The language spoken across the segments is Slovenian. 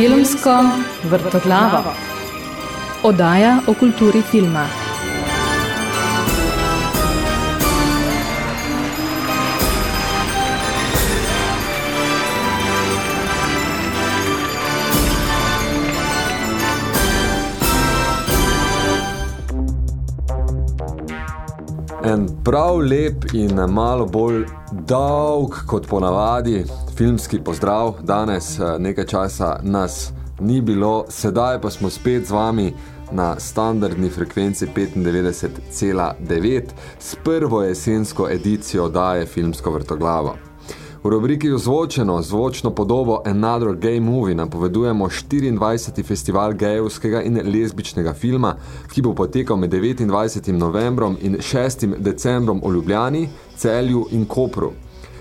Filmsko vrtoglavo. Odaja o kulturi filma. En prav lep in malo bolj dolg kot ponavadi filmski pozdrav. Danes eh, nekaj časa nas ni bilo, sedaj pa smo spet z vami na standardni frekvenci 95,9 s prvo jesensko edicijo daje filmsko vrtoglavo. V rubriki Ozvočeno, zvočno podobo Another Gay Movie napovedujemo 24. festival gejevskega in lezbičnega filma, ki bo potekal med 29. novembrom in 6. decembrom v Ljubljani, Celju in Kopru.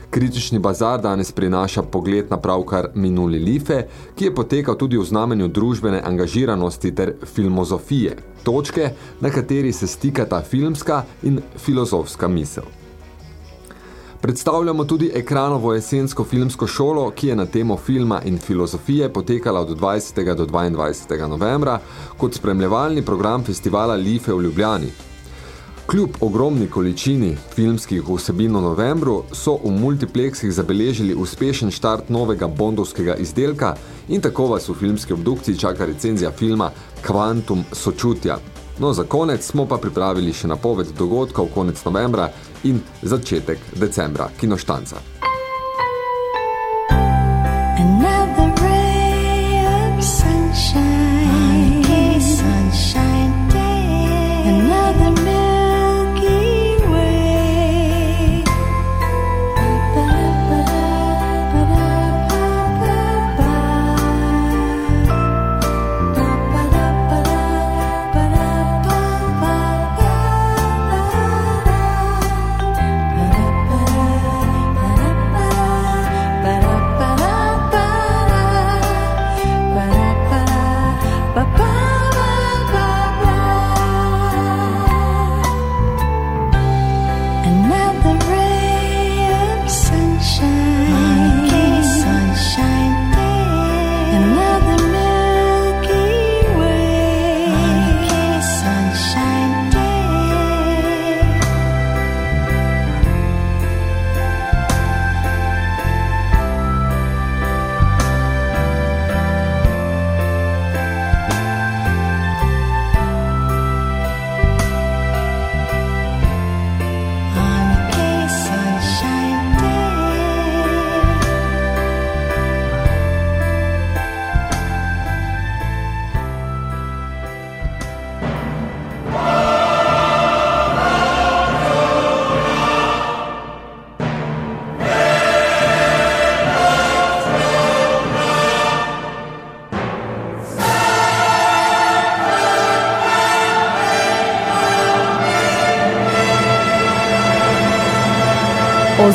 Kritični bazar danes prinaša pogled na pravkar minuli life, ki je potekal tudi v znamenju družbene angažiranosti ter filmozofije, točke, na kateri se stikata filmska in filozofska misel. Predstavljamo tudi ekranovo jesensko filmsko šolo, ki je na temo filma in filozofije potekala od 20. do 22. novembra kot spremljevalni program festivala Life v Ljubljani, Kljub ogromni količini filmskih vsebin v novembru so v multiplexih zabeležili uspešen štart novega bondovskega izdelka in tako vas v filmski obdukciji čaka recenzija filma Quantum sočutja. No, za konec smo pa pripravili še napoved dogodkov konec novembra in začetek decembra, kinoštanca.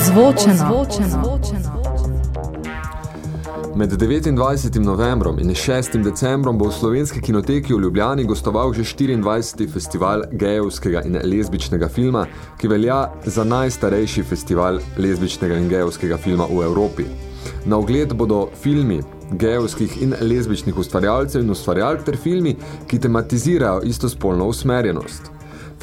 Ozvočeno. Med 29. novembrom in 6. decembrom bo v slovenski kinoteki v Ljubljani gostoval že 24. festival gejevskega in lezbičnega filma, ki velja za najstarejši festival lezbičnega in gejevskega filma v Evropi. Na ogled bodo filmi gejevskih in lezbičnih ustvarjalcev in ustvarjalk ter filmi, ki tematizirajo istospolno usmerjenost.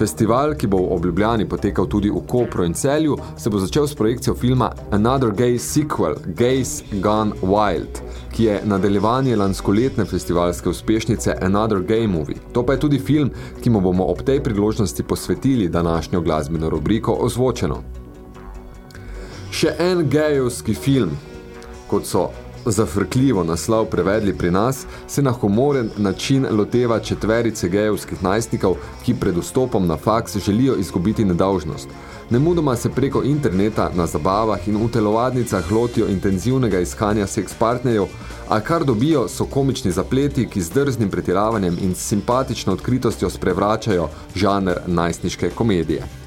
Festival, ki bo v obljubljani potekal tudi v Kopru in Celju, se bo začel s projekcijo filma Another Gay Sequel, Gays Gone Wild, ki je nadaljevanje lanskoletne festivalske uspešnice Another Gay Movie. To pa je tudi film, ki mu bomo ob tej priložnosti posvetili današnjo glasbeno rubriko Ozvočeno. Še en gejovski film, kot so zafrkljivo naslov prevedli pri nas, se na humoren način loteva četverice gejevskih najstnikov, ki pred vstopom na faks želijo izgubiti nedolžnost. Nemudoma se preko interneta na zabavah in v telovadnicah lotijo intenzivnega iskanja seks partnerjev, a kar dobijo so komični zapleti, ki z drznim pretiravanjem in simpatično odkritostjo sprevračajo žanr najstniške komedije.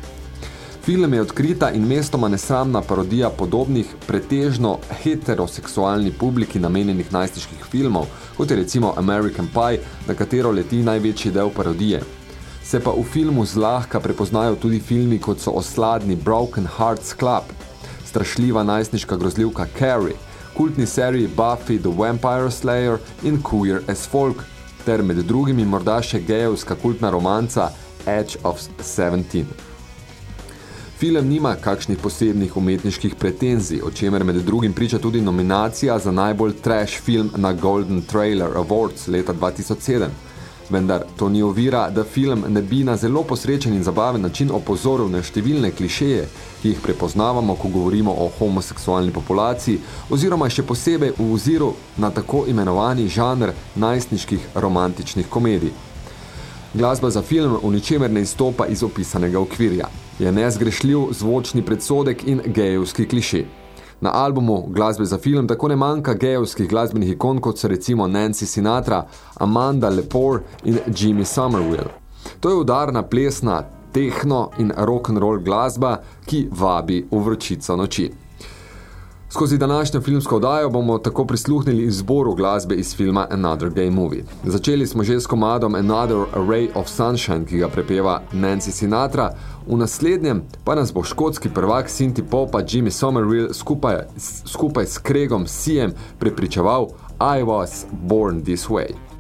Film je odkrita in mestoma nesramna parodija podobnih, pretežno heteroseksualni publiki namenjenih najstiških filmov, kot je recimo American Pie, na katero leti največji del parodije. Se pa v filmu zlahka prepoznajo tudi filmi, kot so osladni Broken Hearts Club, strašljiva najstniška grozljivka Carrie, kultni seriji Buffy the Vampire Slayer in Queer as Folk, ter med drugimi morda še gejevska kultna romanca Edge of 17. Film nima kakšnih posebnih umetniških pretenzij, o čemer med drugim priča tudi nominacija za najbolj trash film na Golden Trailer Awards leta 2007. Vendar to ni ovira, da film ne bi na zelo posrečen in zabaven način opozoril na številne klišeje, ki jih prepoznavamo, ko govorimo o homoseksualni populaciji, oziroma še posebej v oziru na tako imenovani žanr najstniških romantičnih komedij. Glasba za film v ničemer ne izstopa iz opisanega okvirja. Je nezgrešljiv zvočni predsodek in gejevski klišej. Na albumu glasbe za film tako ne manjka gejevskih glasbenih ikon, kot so recimo Nancy Sinatra, Amanda Lepore in Jimmy Somerville. To je udarna plesna, tehno in rock'n'roll glasba, ki vabi v vročico noči. Skozi današnjo filmsko oddajo bomo tako prisluhnili izboru glasbe iz filma Another Gay Movie. Začeli smo že s komadom Another Ray of Sunshine, ki ga prepeva Nancy Sinatra, v naslednjem pa nas bo škotski prvak Sinti Popa Jimmy Somerville skupaj, skupaj s Craigom Siem prepričeval I was born this way.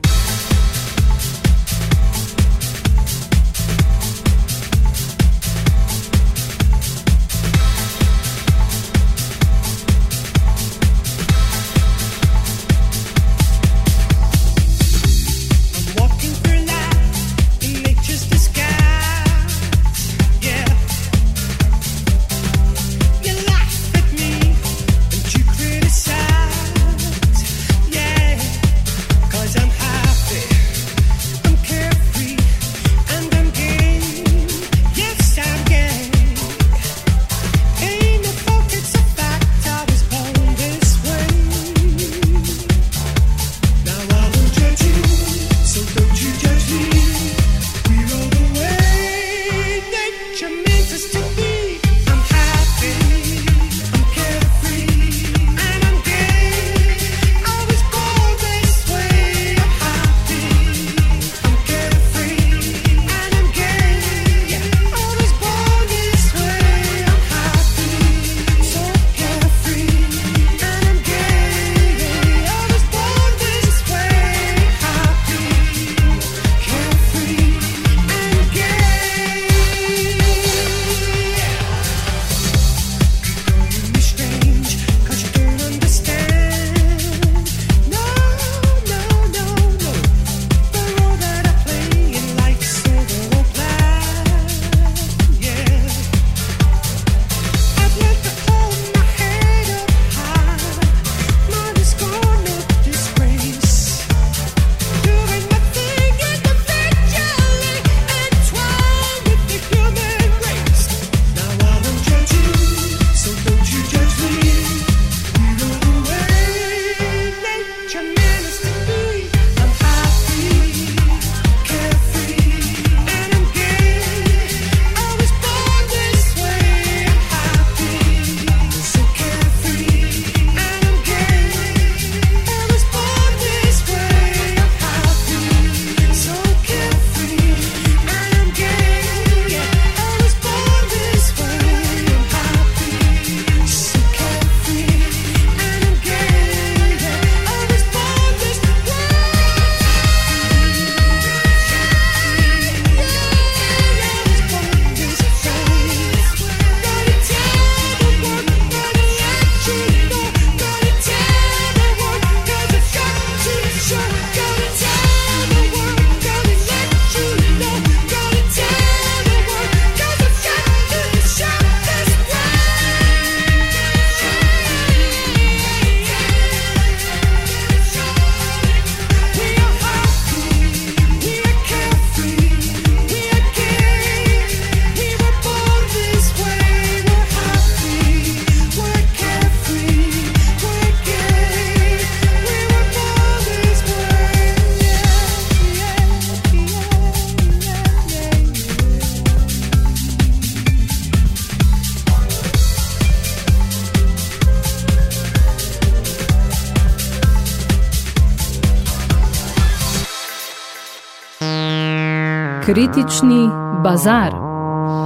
Kritični bazar.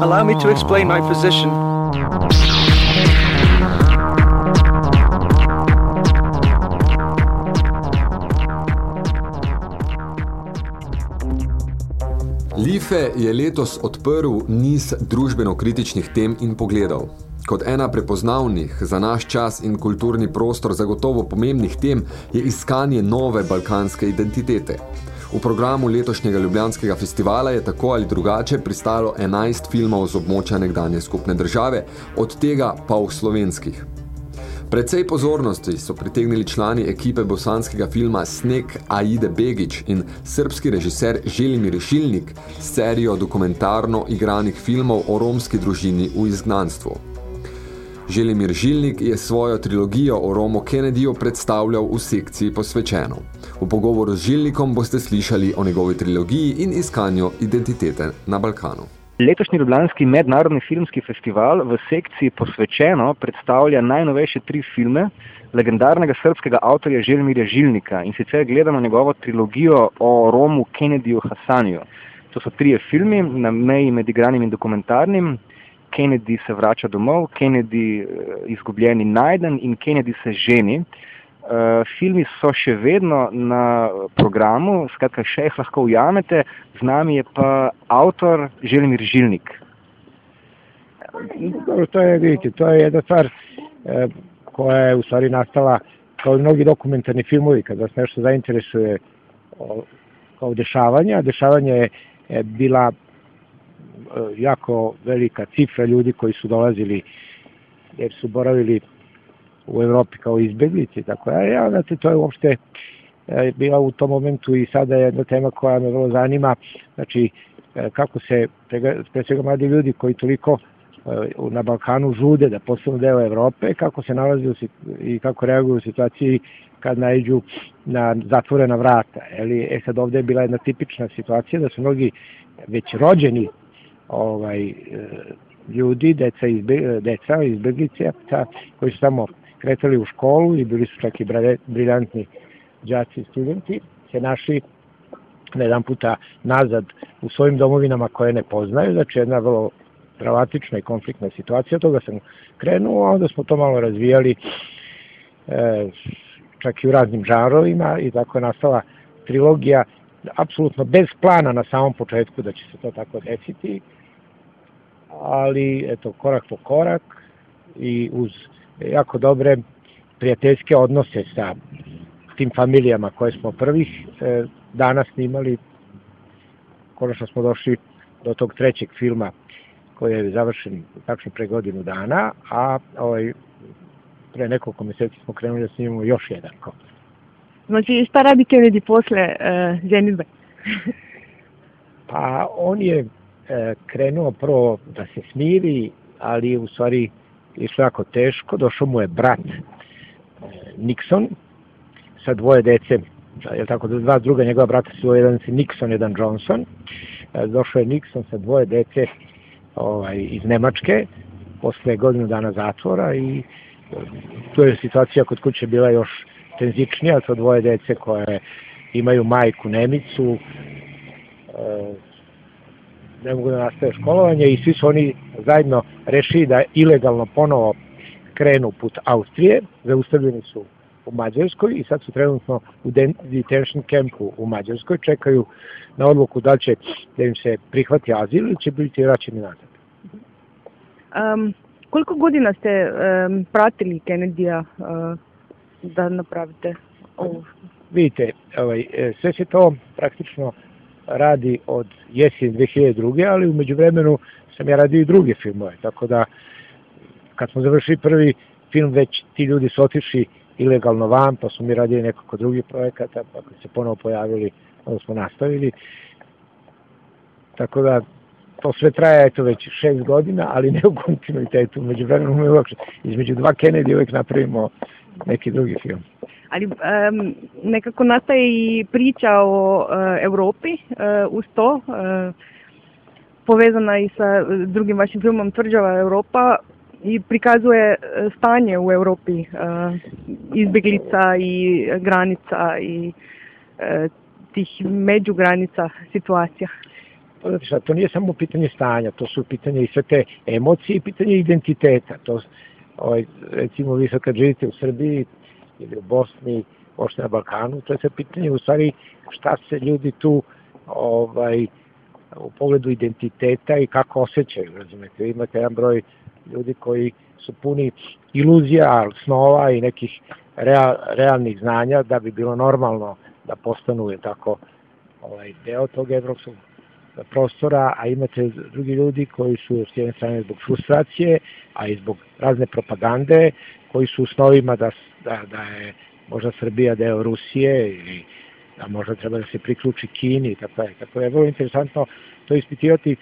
Allow me to explain my position. Life je letos odprl niz družbeno-kritičnih tem in pogledov. Kot ena prepoznavnih za naš čas in kulturni prostor zagotovo pomembnih tem je iskanje nove balkanske identitete – V programu letošnjega Ljubljanskega festivala je tako ali drugače pristalo 11 filmov z območja nekdanje skupne države, od tega pa v slovenskih. Predvsej pozornosti so pritegnili člani ekipe bosanskega filma Sneg Aide Begič in srpski režiser Želimir Šilnik s serijo dokumentarno igranih filmov o romski družini v izgnanstvu. Želimir Žilnik je svojo trilogijo o Romo Kennedyju predstavljal v sekciji posvečeno. V pogovoru z Žilnikom boste slišali o njegovi trilogiji in iskanju identitete na Balkanu. Letošnji Ljubljanski mednarodni filmski festival v sekciji posvečeno predstavlja najnovejše tri filme legendarnega srpskega avtorja Želimirja Žilnika in sicer gledamo njegovo trilogijo o Romu Kennedyju Hasaniju. To so trije filmi na meji med igranim in dokumentarnim. Kennedy se vrača domov, Kennedy uh, izgubljeni najden in Kennedy se ženi. Uh, filmi so še vedno na programu, skratka, še jih lahko ujamete, z nami je pa avtor Želimir Žilnik. To je, vidite, to je jedna stvar e, koja je u stvari nastala kao i mnogi dokumentarni filmovi, kada vas nešto zainteresuje o, kao dešavanje, a dešavanje je, bila jako velika cifra ljudi koji su dolazili jer su boravili u Evropi kao izbeglici, tako ja, ja, znate, to je uopšte e, bila u tom momentu i sada je jedna tema koja me vrlo zanima, znači e, kako se pre svega mladi ljudi koji toliko na Balkanu žude da postanu deo Evrope, kako se nalaze i kako reaguju u situaciji kad najđu na zatvorena vrata. Eli, e sad ovde je bila jedna tipična situacija da su mnogi već rođeni ovaj, e, ljudi, deca, izbe, deca izbeglice, koji su tamo kretali u školu i bili su čak i briljantni džaci i studenti, se našli na jedan puta nazad u svojim domovinama koje ne poznaju, znači jedna vrlo dramatična i konfliktna situacija, od toga sam krenuo, a onda smo to malo razvijali e, čak i u raznim žanrovima i tako je nastala trilogija apsolutno bez plana na samom početku da će se to tako desiti, ali eto, korak po korak i uz jako dobre prijateljske odnose sa tim familijama koje smo prvih e, dana snimali. Konačno smo došli do tog trećeg filma koji je završen tačno pre godinu dana, a ovaj, pre nekoliko meseci smo krenuli da snimamo još jedan komad. Znači, šta radi Kennedy posle e, ženitbe? pa on je krenuo prvo da se smiri, ali u stvari išlo jako teško. Došao mu je brat e, Nixon sa dvoje dece, je tako, dva druga njegova brata su jedan se Nixon, jedan Johnson. E, došao je Nixon sa dvoje dece ovaj, iz Nemačke posle godinu dana zatvora i tu je situacija kod kuće bila još tenzičnija, to dvoje dece koje imaju majku Nemicu, e, ne mogu da nastave školovanje i svi su oni zajedno rešili da ilegalno ponovo krenu put Austrije, zaustavljeni su u Mađarskoj i sad su trenutno u detention campu u Mađarskoj, čekaju na odluku da će da im se prihvati azil ili će biti vraćeni nazad. Um, koliko godina ste um, pratili Kennedy-a uh, da napravite ovo? Vidite, ovaj, e, sve se to praktično radi od jesen 2002. ali umeđu vremenu sam ja radio i druge filmove, tako da kad smo završili prvi film već ti ljudi su otišli ilegalno van, pa smo mi radili nekako drugih projekata, pa kad se ponovo pojavili, onda smo nastavili. Tako da to sve traje eto već šest godina, ali ne u kontinuitetu. Među vremenu između dva Kennedy uvek napravimo neki drugi film ali um, nekako nastaje i priča o uh, Europi uh, uz to, uh, povezana i sa drugim vašim filmom Tvrđava Europa i prikazuje stanje u Europi uh, izbjeglica i granica i uh, tih međugranica situacija. Pa znači, to nije samo pitanje stanja, to su pitanje i sve te emocije i pitanje identiteta. To, ovaj, recimo vi sad kad živite u Srbiji, ili u Bosni, možda na Balkanu, to je sve pitanje u stvari šta se ljudi tu ovaj, u pogledu identiteta i kako osjećaju, razumete. Vi imate jedan broj ljudi koji su puni iluzija, snova i nekih real, realnih znanja da bi bilo normalno da postanu tako ovaj, deo tog evropskog prostora, a imate drugi ljudi koji su s jedne strane zbog frustracije, a i zbog razne propagande, koji su u snovima da, da, da je možda Srbija deo Rusije ili da možda treba da se priključi Kini tako je. Tako je vrlo interesantno to ispitivati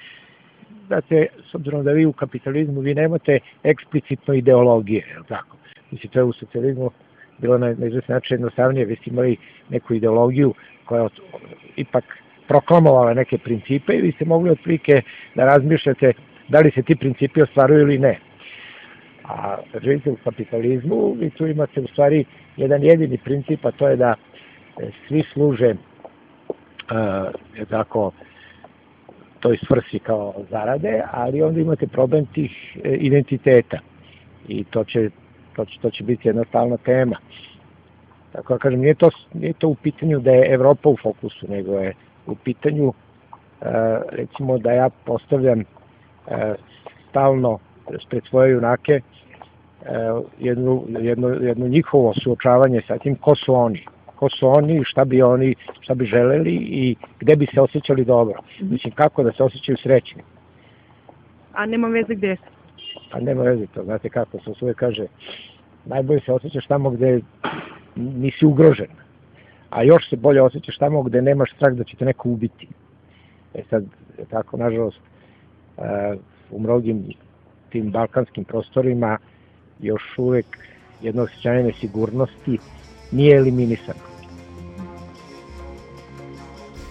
znate, s obzirom da vi u kapitalizmu vi nemate eksplicitno ideologije, je tako? Mislim, to je u socijalizmu bilo na, na izvesni način jednostavnije, vi ste imali neku ideologiju koja ipak proklamovala neke principe i vi ste mogli otprilike da razmišljate da li se ti principi ostvaruju ili ne. A živite u kapitalizmu, vi tu imate u stvari jedan jedini princip, a to je da e, svi služe je tako, toj svrsi kao zarade, ali onda imate problem tih e, identiteta i to će, to će, to će biti jednostavna tema. Tako da kažem, nije to, nije to u pitanju da je Evropa u fokusu, nego je u pitanju e, recimo da ja postavljam e, stalno pred svoje junake e, jednu, jedno, jedno njihovo suočavanje sa tim ko su oni ko su oni, šta bi oni, šta bi želeli i gde bi se osjećali dobro. Mhm. Mislim, kako da se osjećaju srećni. A nema veze gde su? Pa nema veze to, znate kako se sve kaže, najbolje se osjećaš tamo gde nisi ugrožen, a još se bolje osjećaš tamo gde nemaš strah da će te neko ubiti. E sad, tako, nažalost, u mnogim tim balkanskim prostorima još uvek jedno osjećanje nesigurnosti nije eliminisano.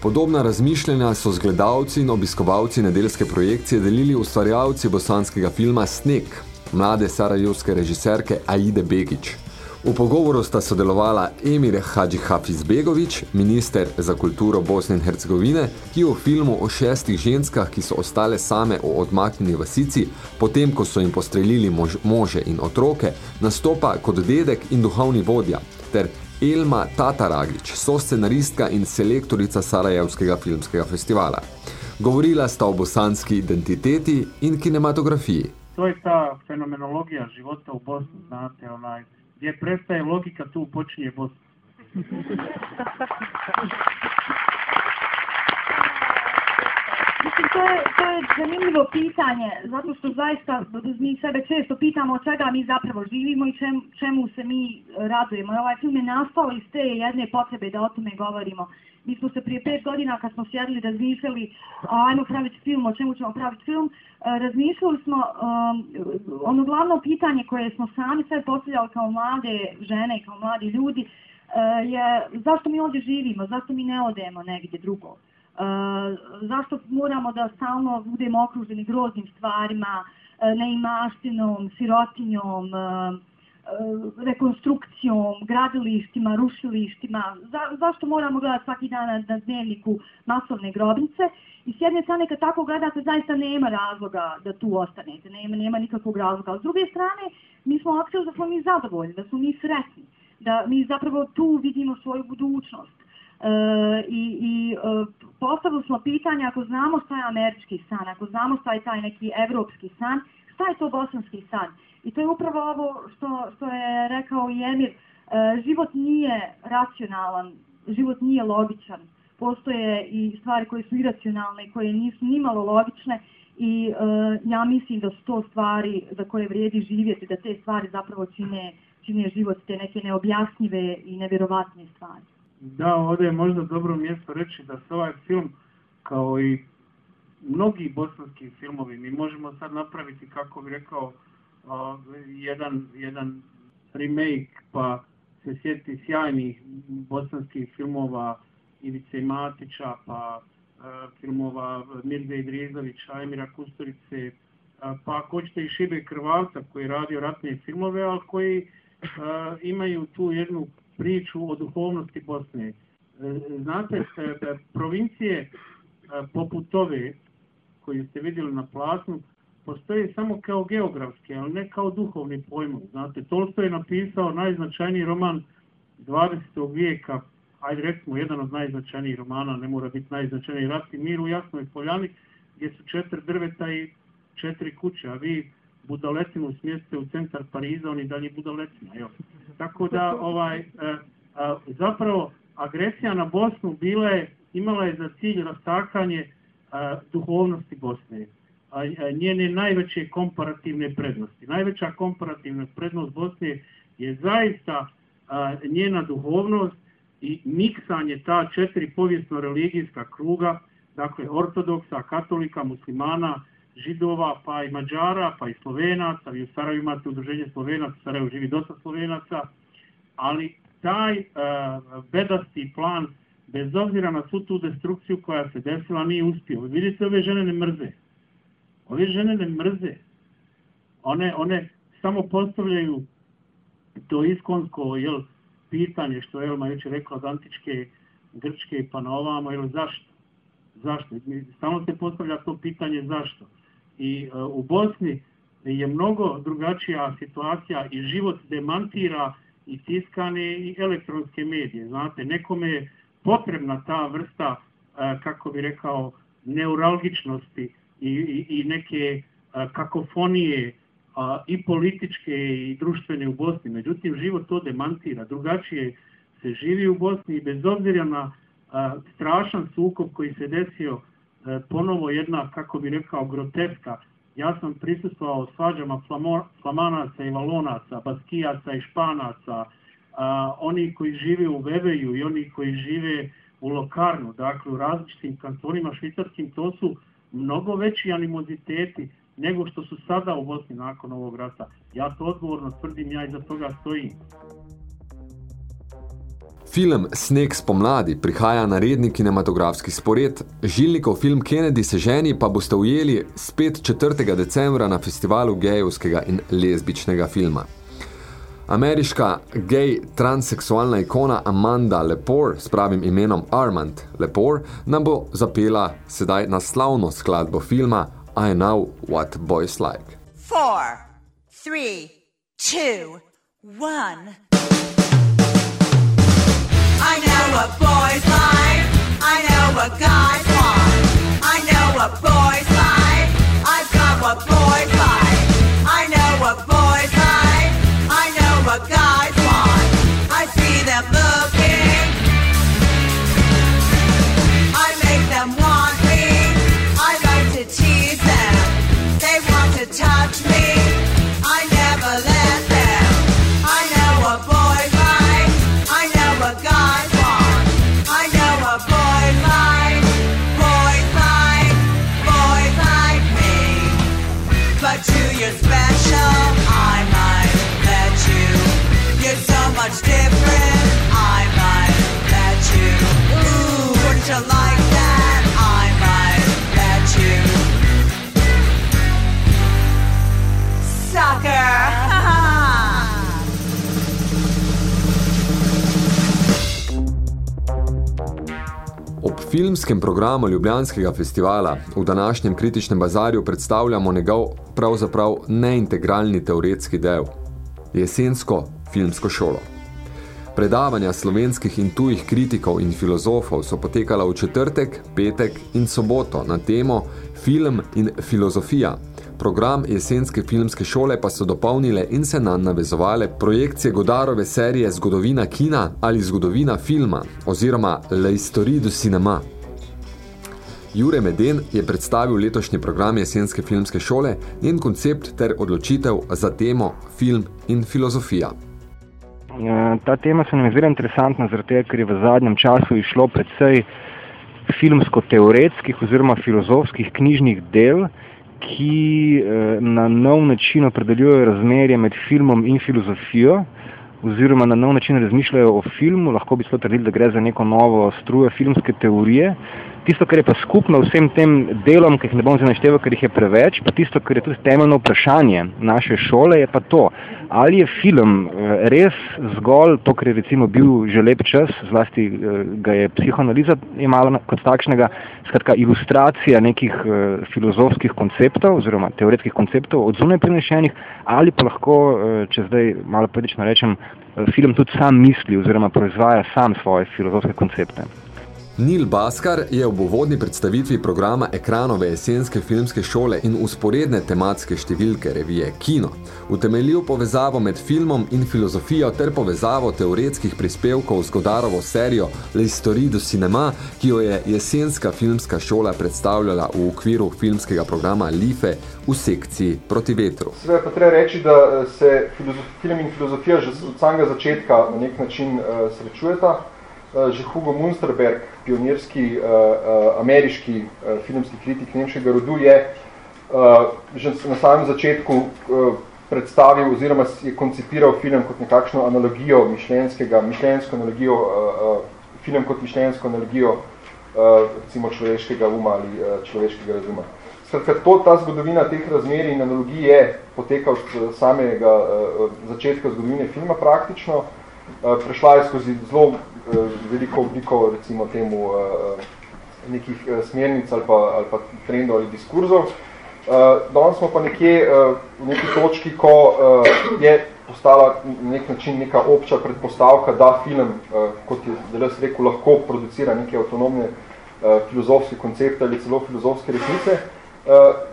Podobna razmišljanja so z gledalci in obiskovalci nedeljske projekcije delili ustvarjalci bosanskega filma Sneg, mlade sarajevske režiserke Aide Begić. V pogovoru sta sodelovala Emir Hadži Hafizbegovič, minister za kulturo Bosne in Hercegovine, ki v filmu o šestih ženskah, ki so ostale same v odmaknjeni vasici, potem ko so jim postrelili mož, može in otroke, nastopa kot dedek in duhovni vodja, ter Elma Tataragič, soscenaristka in selektorica Sarajevskega filmskega festivala. Govorila sta o bosanski identiteti in kinematografiji. To je ta fenomenologija života u Bosni, znate, onaj, gdje prestaje logika, tu počinje Bosna. Mislim, to je, to je zanimljivo pitanje, zato što zaista mi sebe često pitamo od čega mi zapravo živimo i čem, čemu se mi radujemo. Ovaj film je nastao iz te jedne potrebe da o tome govorimo. Mi smo se prije pet godina kad smo sjedili razmišljali ajmo praviti film, o čemu ćemo praviti film, razmišljali smo um, ono glavno pitanje koje smo sami sve postavljali kao mlade žene i kao mladi ljudi uh, je zašto mi ovdje živimo, zašto mi ne odemo negdje drugo. Uh, zašto moramo da stalno budemo okruženi groznim stvarima, neimaštinom, sirotinjom, uh, rekonstrukcijom, gradilištima, rušilištima, za, zašto moramo gledati svaki dan na, dnevniku masovne grobnice? I s jedne strane kad tako gledate zaista nema razloga da tu ostanete, nema, nema nikakvog razloga, s druge strane mi smo otkrili da smo mi zadovoljni, da smo mi sretni, da mi zapravo tu vidimo svoju budućnost. E, i, i e, postavili smo pitanje ako znamo šta je američki san, ako znamo šta je taj neki evropski san, šta je to bosanski san? I to je upravo ovo što, što je rekao i Emir, e, život nije racionalan, život nije logičan. Postoje i stvari koje su iracionalne i koje nisu nimalo logične i uh, ja mislim da su to stvari za koje vrijedi živjeti, da te stvari zapravo čine, čine život te neke neobjasnive i nevjerovatne stvari. Da, ovdje je možda dobro mjesto reći da se ovaj film, kao i mnogi bosanski filmovi, mi možemo sad napraviti, kako bi rekao, uh, jedan, jedan remake, pa se sjeti sjajnih bosanskih filmova Ivice Matića, pa uh, filmova Mirze Idrizovića, Emira Kusturice, uh, pa ako hoćete i Šibe Krvalca koji je radio ratne filmove, ali koji uh, imaju tu jednu priču o duhovnosti Bosne. E, znate, e, provincije e, poput ove, koju ste vidjeli na platnu, postoje samo kao geografske, ali ne kao duhovni pojmov. Znate, Tolsto je napisao najznačajniji roman 20. vijeka, ajde recimo jedan od najznačajnijih romana, ne mora biti najznačajniji Rat i mir u Jasnoj Poljani, gdje su četiri drveta i četiri kuće, a vi budaletinu smjeste u centar Pariza, oni dalje budaletina. Jo. Tako da ovaj, a, zapravo agresija na Bosnu bila je, imala je za cilj rastakanje a, duhovnosti Bosne, njene najveće komparativne prednosti. Najveća komparativna prednost Bosne je zaista njena duhovnost i miksanje ta četiri povijesno-religijska kruga, dakle ortodoksa, katolika, muslimana, židova, pa i mađara, pa i slovenaca, vi u Sarajevu imate udruženje slovenaca, u živi dosta slovenaca, ali taj bedasti plan, bez obzira na svu tu destrukciju koja se desila, nije uspio. Vidite, ove žene ne mrze. Ove žene ne mrze. One, one samo postavljaju to iskonsko jel, pitanje, što je Elma juče rekla od antičke Grčke pa na ovamo, jel, zašto? Zašto? Samo se postavlja to pitanje zašto. I uh, u Bosni je mnogo drugačija situacija i život demantira i tiskane i elektronske medije. Znate, nekome je potrebna ta vrsta, uh, kako bi rekao, neuralgičnosti i, i, neke kakofonije i političke i društvene u Bosni. Međutim, život to demantira. Drugačije se živi u Bosni i bez obzira na strašan sukob koji se desio a, ponovo jedna, kako bi rekao, groteska. Ja sam prisustvao svađama flamanaca i valonaca, baskijaca i španaca, a, oni koji žive u Veveju i oni koji žive u Lokarnu, dakle u različitim kantonima švicarskim, to su mnogo veći animoziteti nego što su sada u Bosni nakon ovog rata. Ja to odgovorno tvrdim, ja iza toga stojim. Film Sneg spomladi prihaja na redni kinematografski spored, žilnikov film Kennedy se ženi pa boste ujeli spet 4. decembra na festivalu gejevskega in lezbičnega filma. Ameriška gej transseksualna ikona Amanda Lepore s pravim imenom Armand Lepore nam bo zapela sedaj naslavno skladbo filma I know what boys like. Four, three, two, one. I know what boys like. I know what guys want. I know what boys like. I've got what boys Ob filmskem programu Ljubljanskega festivala v današnjem kritičnem bazarju predstavljamo njegov pravzaprav neintegralni teoretski del – jesensko filmsko šolo. Predavanja slovenskih in tujih kritikov in filozofov so potekala v četrtek, petek in soboto na temo Film in filozofija. Program jesenske filmske šole pa so dopolnile in se nam navezovale projekcije Godarove serije Zgodovina kina ali Zgodovina filma oziroma La Histoire du Cinema. Jure Meden je predstavil letošnji program jesenske filmske šole, njen koncept ter odločitev za temo film in filozofija. Eh, Ta tema se nam je zelo interesantna, tega, ker je v zadnjem času išlo predvsej filmsko-teoretskih oziroma filozofskih knjižnih del, ki eh, na nov način opredeljujejo razmerje med filmom in filozofijo, oziroma na nov način razmišljajo o filmu, lahko bi celo trdili, da gre za neko novo strujo filmske teorije. Tisto, kar je pa skupno vsem tem delom, ki jih ne bom zdaj našteval, ker jih je preveč, pa tisto, kar je tudi temeljno vprašanje naše šole, je pa to, ali je film eh, res zgolj to, kar je recimo bil že lep čas, zlasti eh, ga je psihoanaliza imala kot takšnega, skratka ilustracija nekih eh, filozofskih konceptov oziroma teoretskih konceptov od zunaj prinešenih, ali pa lahko, če zdaj malo politično rečem, film tudi sam misli oziroma proizvaja sam svoje filozofske koncepte. Nil Baskar je ob uvodni predstavitvi programa Ekranove jesenske filmske šole in usporedne tematske številke revije Kino utemeljil povezavo med filmom in filozofijo ter povezavo teoretskih prispevkov z Godarovo serijo L'Historie du Cinema, ki jo je jesenska filmska šola predstavljala v okviru filmskega programa Life v sekciji Proti vetru. Seveda pa treba reči, da eh, se film in filozofija že od samega začetka na nek način uh, srečujeta. Uh, že Hugo Munsterberg, pionirski uh, uh, ameriški uh, filmski kritik nemškega rodu, je uh, že na samem začetku uh, predstavil oziroma je koncipiral film kot nekakšno analogijo mišljenskega, mišljensko analogijo, uh, uh, film kot mišljensko analogijo uh, recimo človeškega uma ali uh, človeškega razuma. Skratka, to, ta zgodovina teh razmerij in analogij je potekal od samega uh, začetka zgodovine filma praktično. Uh, prešla je skozi zelo veliko obliko, recimo temu, uh, nekih uh, smernic ali pa, ali pa trendov ali diskurzov. Danes smo pa nekje v neki točki, ko je postala na nek način neka obča predpostavka, da film, kot je Deles rekel, lahko producira neke avtonomne filozofske koncepte ali celo filozofske resnice.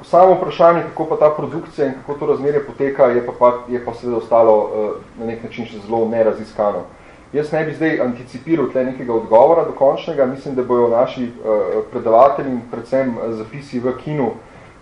Samo vprašanje, kako pa ta produkcija in kako to razmerje poteka, je pa, pa, je pa seveda ostalo na nek način še zelo neraziskano. Jaz ne bi zdaj anticipiral tle nekega odgovora dokončnega, mislim, da bojo naši uh, predavatelji in predvsem zapisi v kinu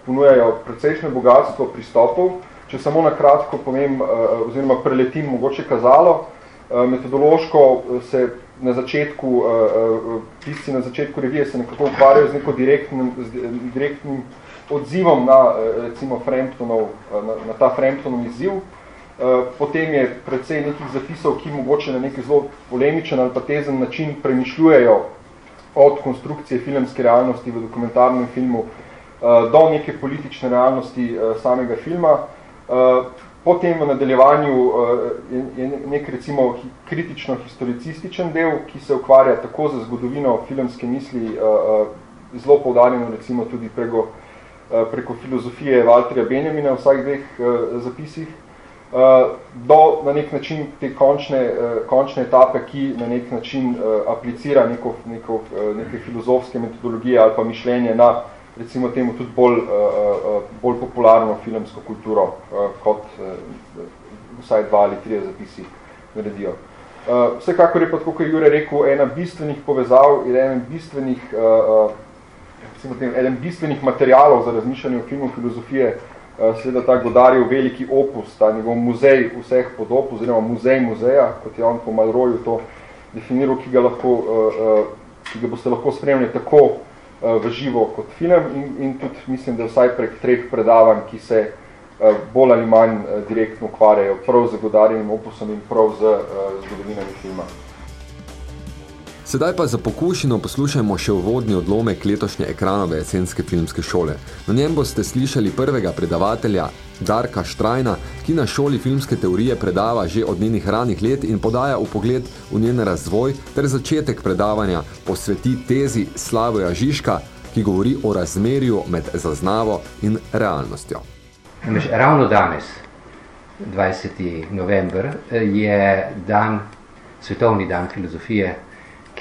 ponujajo precejšnje bogatstvo pristopov. Če samo na kratko povem, uh, oziroma preletim mogoče kazalo, uh, metodološko se na začetku, uh, uh, pisci na začetku revije se nekako ukvarjajo z neko direktnim, z direktnim odzivom na, recimo, Framptonov, na, na ta Framptonov izziv. Potem je precej nekih zapisov, ki mogoče na neki zelo polemičen ali pa tezen način premišljujejo od konstrukcije filmske realnosti v dokumentarnem filmu do neke politične realnosti samega filma. Potem v nadaljevanju je nek recimo kritično historicističen del, ki se ukvarja tako za zgodovino filmske misli, zelo poudarjeno recimo tudi preko Eh, preko filozofije Valterja Benjamina v vsakih dveh zapisih, do na nek način te končne, uh, končne etape, ki na nek način uh, aplicira neko, neko, neke filozofske metodologije ali pa mišljenje na recimo temu tudi bolj, bolj popularno filmsko kulturo, kot vsaj dva ali trije zapisi naredijo. Vsekakor je pa, tako je Jure rekel, ena bistvenih povezav in ena bistvenih recimo tem, eden bistvenih materialov za razmišljanje o filmu filozofije, eh, seveda ta Godarjev veliki opus, ta njegov muzej vseh podob, oziroma muzej muzeja, kot je on po Malroju to definiral, ki ga, lahko, eh, eh, ki ga boste lahko spremljali tako v živo kot film in, in tudi mislim, da vsaj prek treh predavanj, ki se bolj ali manj direktno ukvarjajo prav z Godarjevim opusom in prav z zgodovinami filma. Sedaj pa za pokušino poslušajmo še uvodni odlomek letošnje ekranove jesenske filmske šole. Na njem boste slišali prvega predavatelja Darka Štrajna, ki na šoli filmske teorije predava že od njenih ranih let in podaja v pogled v njen razvoj ter začetek predavanja posveti tezi Slavoja Žižka, ki govori o razmerju med zaznavo in realnostjo. Ravno danes, 20. november, je dan, svetovni dan filozofije,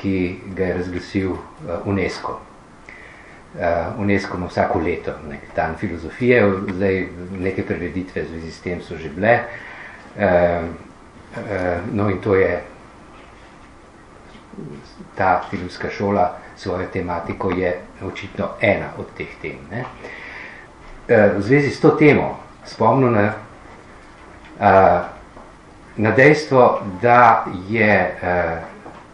ki ga je razglasil uh, UNESCO. Uh, UNESCO ima vsako leto nek dan filozofije, zdaj neke preveditve zvezi s tem so že bile. Uh, no in to je ta filmska šola, svojo tematiko je očitno ena od teh tem. Ne? V zvezi s to temo spomnil na, na dejstvo, da je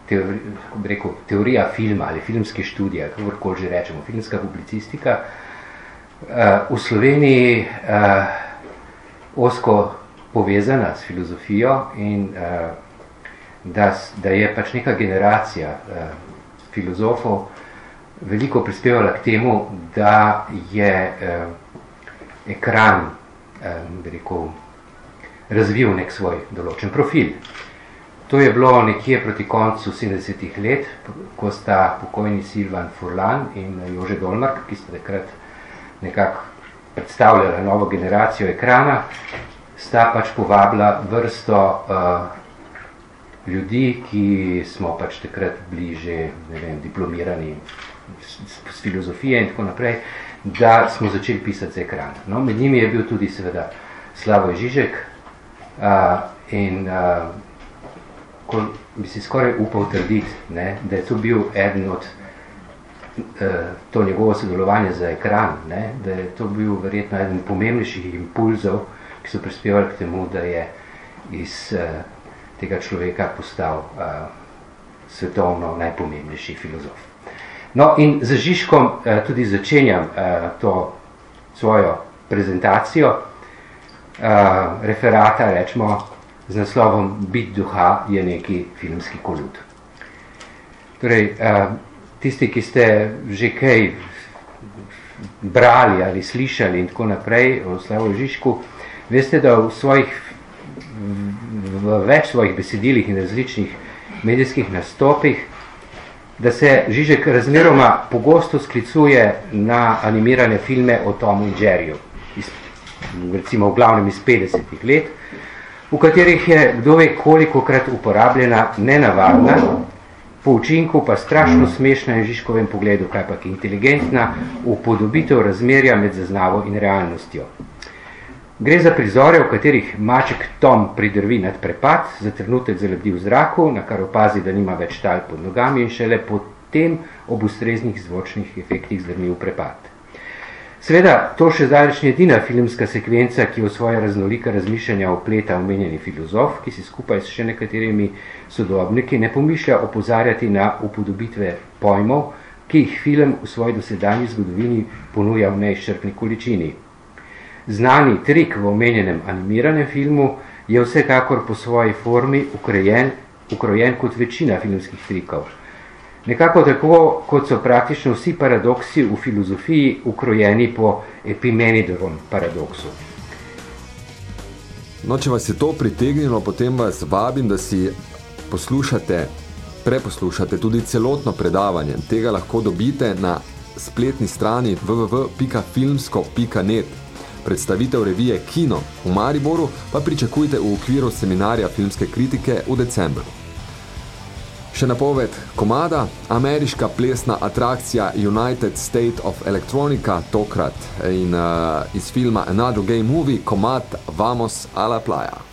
teori, rekel, teorija filma ali filmske študije, kakorkoli že rečemo, filmska publicistika, uh, v Sloveniji uh, osko povezana s filozofijo in uh, da, da je pač neka generacija uh, filozofov veliko prispevala k temu, da je uh, ekran uh, rekel, razvil nek svoj določen profil. To je bilo nekje proti koncu 70-ih let, ko sta pokojni Silvan Furlan in Jože Dolmark, ki sta takrat nekako predstavljala novo generacijo ekrana, sta pač povabila vrsto uh, ljudi, ki smo pač takrat bili že ne vem, diplomirani s, s filozofije in tako naprej, da smo začeli pisati za ekran. No, med njimi je bil tudi seveda Slavoj Žižek uh, in uh, ko bi si skoraj upal trditi, ne, da je to bil eden od to njegovo sodelovanje za ekran, ne, da je to bil verjetno eden pomembnejših impulzov, ki so prispevali k temu, da je iz uh, tega človeka postal uh, svetovno najpomembnejši filozof. No in za Žižkom uh, tudi začenjam uh, to svojo prezentacijo uh, referata, rečemo, z naslovom Bit duha je neki filmski kolud. Torej, uh, tisti, ki ste že kaj brali ali slišali in tako naprej o Slavo Žižku, veste, da v svojih v več svojih besedilih in različnih medijskih nastopih, da se Žižek razmeroma pogosto sklicuje na animirane filme o Tomu in Jerryju, iz, recimo v glavnem iz 50 let, v katerih je kdo ve kolikokrat uporabljena nenavadna, po učinku pa strašno smešna in Žižkovem pogledu, kaj pa inteligentna, upodobitev razmerja med zaznavo in realnostjo. Gre za prizore, v katerih maček Tom pridrvi nad prepad, za trenutek zalebdi v zraku, na kar opazi, da nima več tal pod nogami in šele potem ob ustreznih zvočnih efektih zdrmi v prepad. Seveda, to še zdaleč ni edina filmska sekvenca, ki v svoje raznolika razmišljanja opleta omenjeni filozof, ki si skupaj s še nekaterimi sodobniki ne pomišlja opozarjati na upodobitve pojmov, ki jih film v svoji dosedanji zgodovini ponuja v neizčrpni količini. Znani trik v omenjenem animiranem filmu je vsekakor po svoji formi ukrojen, ukrojen kot večina filmskih trikov. Nekako tako, kot so praktično vsi paradoksi v filozofiji ukrojeni po Epimenidovom paradoksu. No, če vas je to pritegnilo, potem vas vabim, da si poslušate, preposlušate tudi celotno predavanje. Tega lahko dobite na spletni strani www.filmsko.net. Predstavitev revije Kino v Mariboru pa pričakujte v okviru seminarja filmske kritike v decembru. Še napoved komada, ameriška plesna atrakcija United State of Electronica tokrat in uh, iz filma Another Gay Movie komad Vamos a la playa.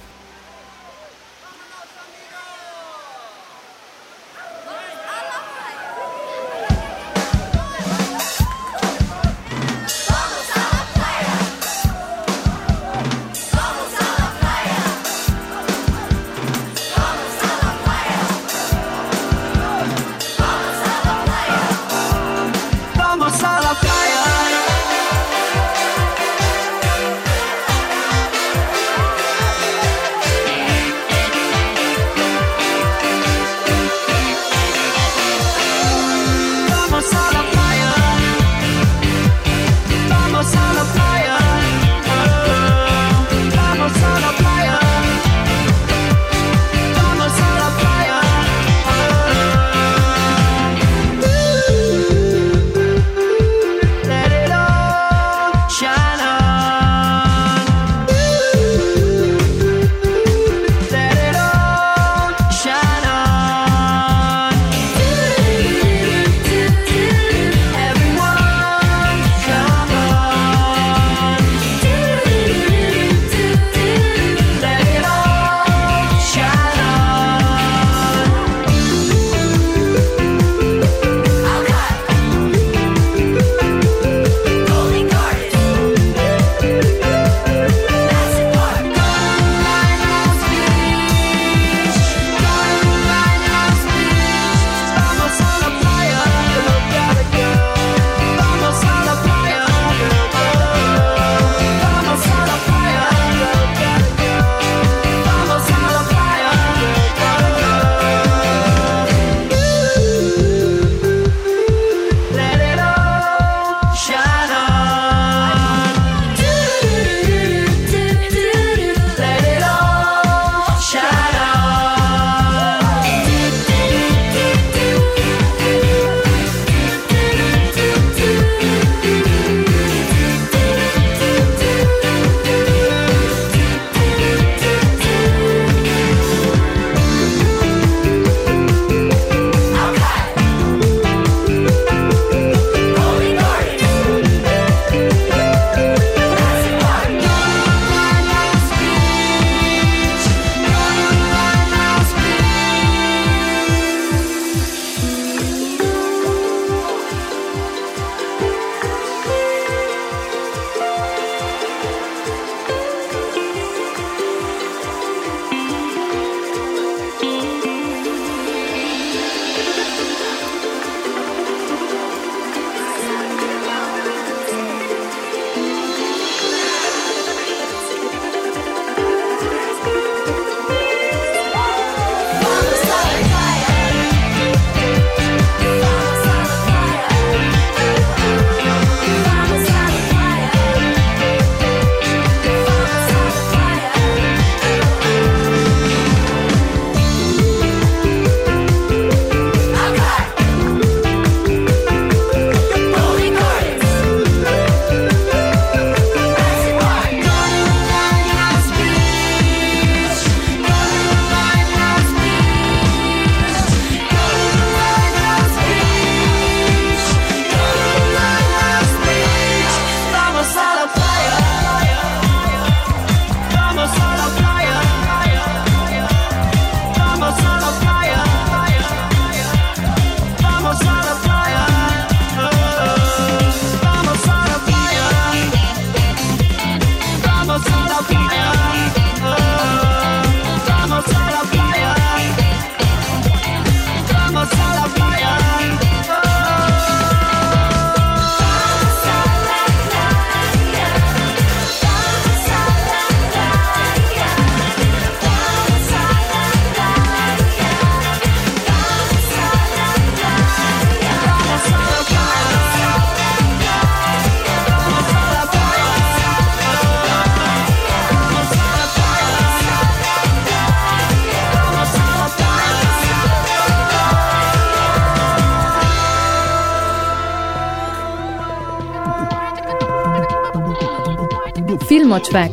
Filmočvek.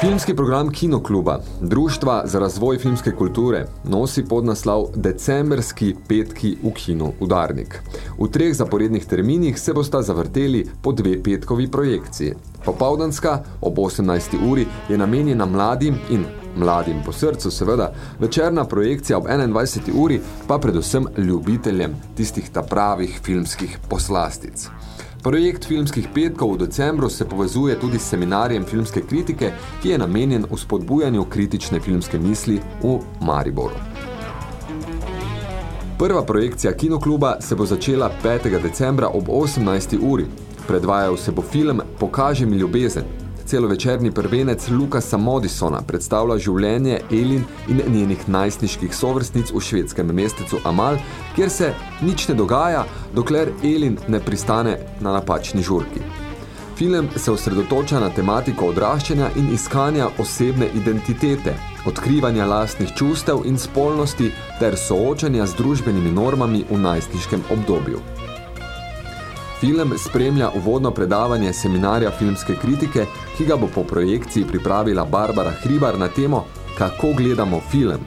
Filmski program Kinokluba, Društva za razvoj filmske kulture, nosi podnaslov Decemberski petki v kinu Udarnik. V treh zaporednih terminih se bosta zavrteli po dve petkovi projekciji. Popoldanska ob 18. uri je namenjena mladim in mladim po srcu seveda, večerna projekcija ob 21. uri pa predvsem ljubiteljem tistih ta pravih filmskih poslastic. Projekt filmskih petkov v decembru se povezuje tudi s seminarjem filmske kritike, ki je namenjen v spodbujanju kritične filmske misli v Mariboru. Prva projekcija kinokluba se bo začela 5. decembra ob 18. uri. Predvajal se bo film Pokaži mi ljubezen. Celovečerni prvenec Lukasa Modisona predstavlja življenje Elin in njenih najstniških sovrstnic v švedskem mestecu Amal, kjer se nič ne dogaja, dokler Elin ne pristane na napačni žurki. Film se osredotoča na tematiko odraščanja in iskanja osebne identitete, odkrivanja lastnih čustev in spolnosti ter soočanja z družbenimi normami v najstniškem obdobju. Film spremlja uvodno predavanje seminarja filmske kritike, ki ga bo po projekciji pripravila Barbara Hribar na temo Kako gledamo film.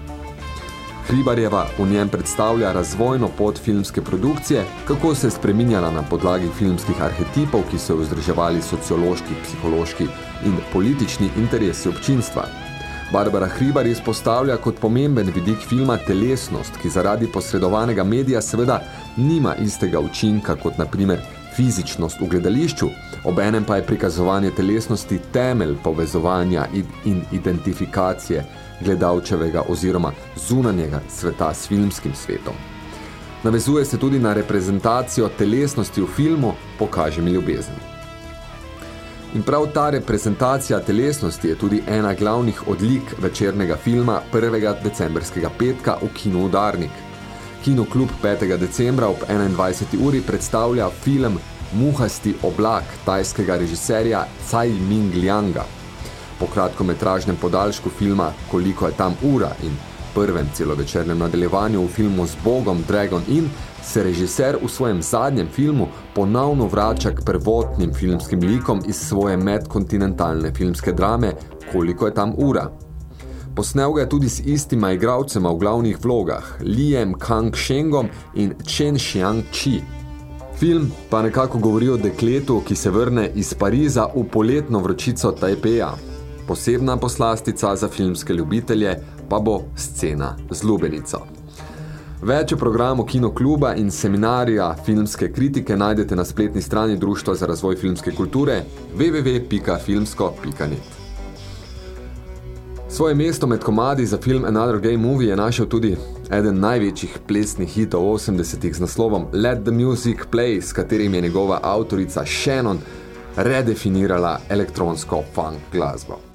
Hribarjeva v njem predstavlja razvojno pot filmske produkcije, kako se je spreminjala na podlagi filmskih arhetipov, ki so vzdrževali sociološki, psihološki in politični interesi občinstva. Barbara Hribar izpostavlja kot pomemben vidik filma telesnost, ki zaradi posredovanega medija seveda nima istega učinka kot na primer fizičnost v gledališču, obenem pa je prikazovanje telesnosti temelj povezovanja in identifikacije gledalčevega oziroma zunanjega sveta s filmskim svetom. Navezuje se tudi na reprezentacijo telesnosti v filmu Pokaži mi ljubezen. In prav ta reprezentacija telesnosti je tudi ena glavnih odlik večernega filma 1. decembrskega petka v kinu Udarnik. Kinoklub 5. decembra ob 21. uri predstavlja film Muhasti oblak tajskega režiserja Tsai Ming Lianga. Po kratkometražnem podaljšku filma Koliko je tam ura in prvem celovečernem nadaljevanju v filmu z Bogom Dragon In se režiser v svojem zadnjem filmu ponovno vrača k prvotnim filmskim likom iz svoje medkontinentalne filmske drame Koliko je tam ura. Posnel ga je tudi s istima igralcema v glavnih vlogah, Liam Kang-shengom in Chen Xiang-chi. Film pa nekako govori o dekletu, ki se vrne iz Pariza v poletno vročico Tajpeja. Posebna poslastica za filmske ljubitelje pa bo scena z Lubenico. Več o programu Kinokluba in seminarija filmske kritike najdete na spletni strani Društva za razvoj filmske kulture www.filmsko.net. Svoje mesto med komadi za film Another Gay Movie je našel tudi eden največjih plesnih hitov 80-ih z naslovom Let the Music Play, s katerim je njegova avtorica Shannon redefinirala elektronsko funk glasbo.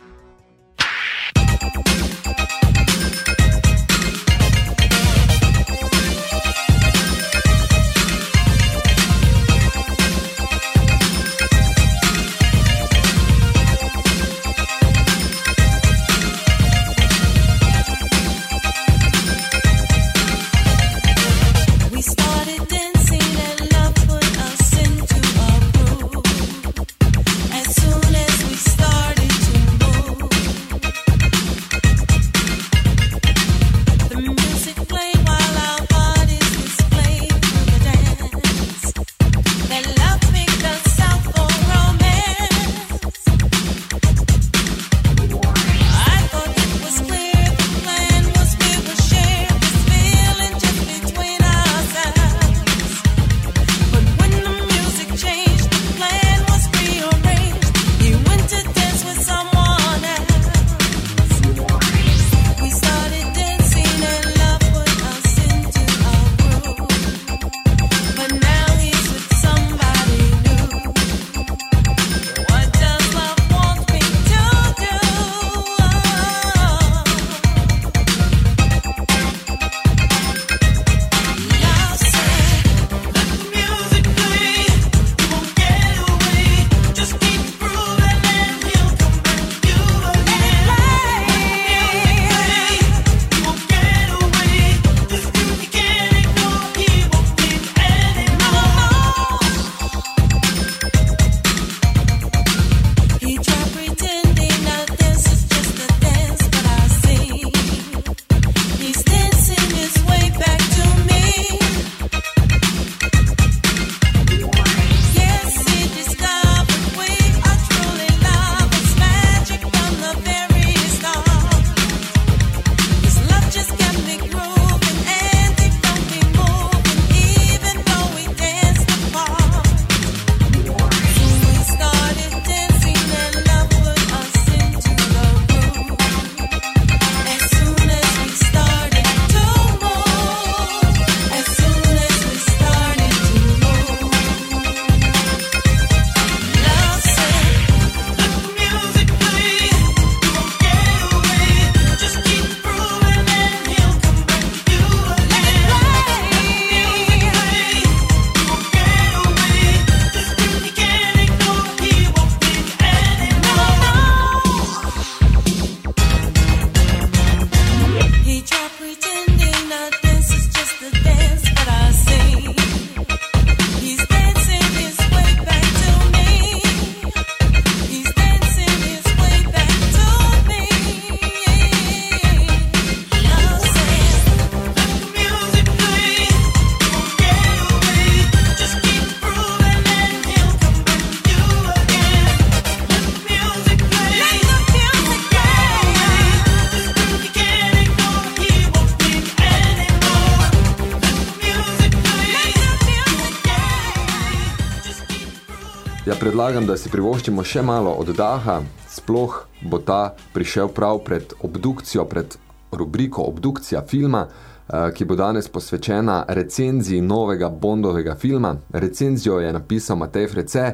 Predlagam, da si privoščimo še malo oddaha, sploh bo ta prišel prav pred obdukcijo, pred rubriko Obdukcija filma, eh, ki bo danes posvečena recenziji novega Bondovega filma. Recenzijo je napisal Matej Frece,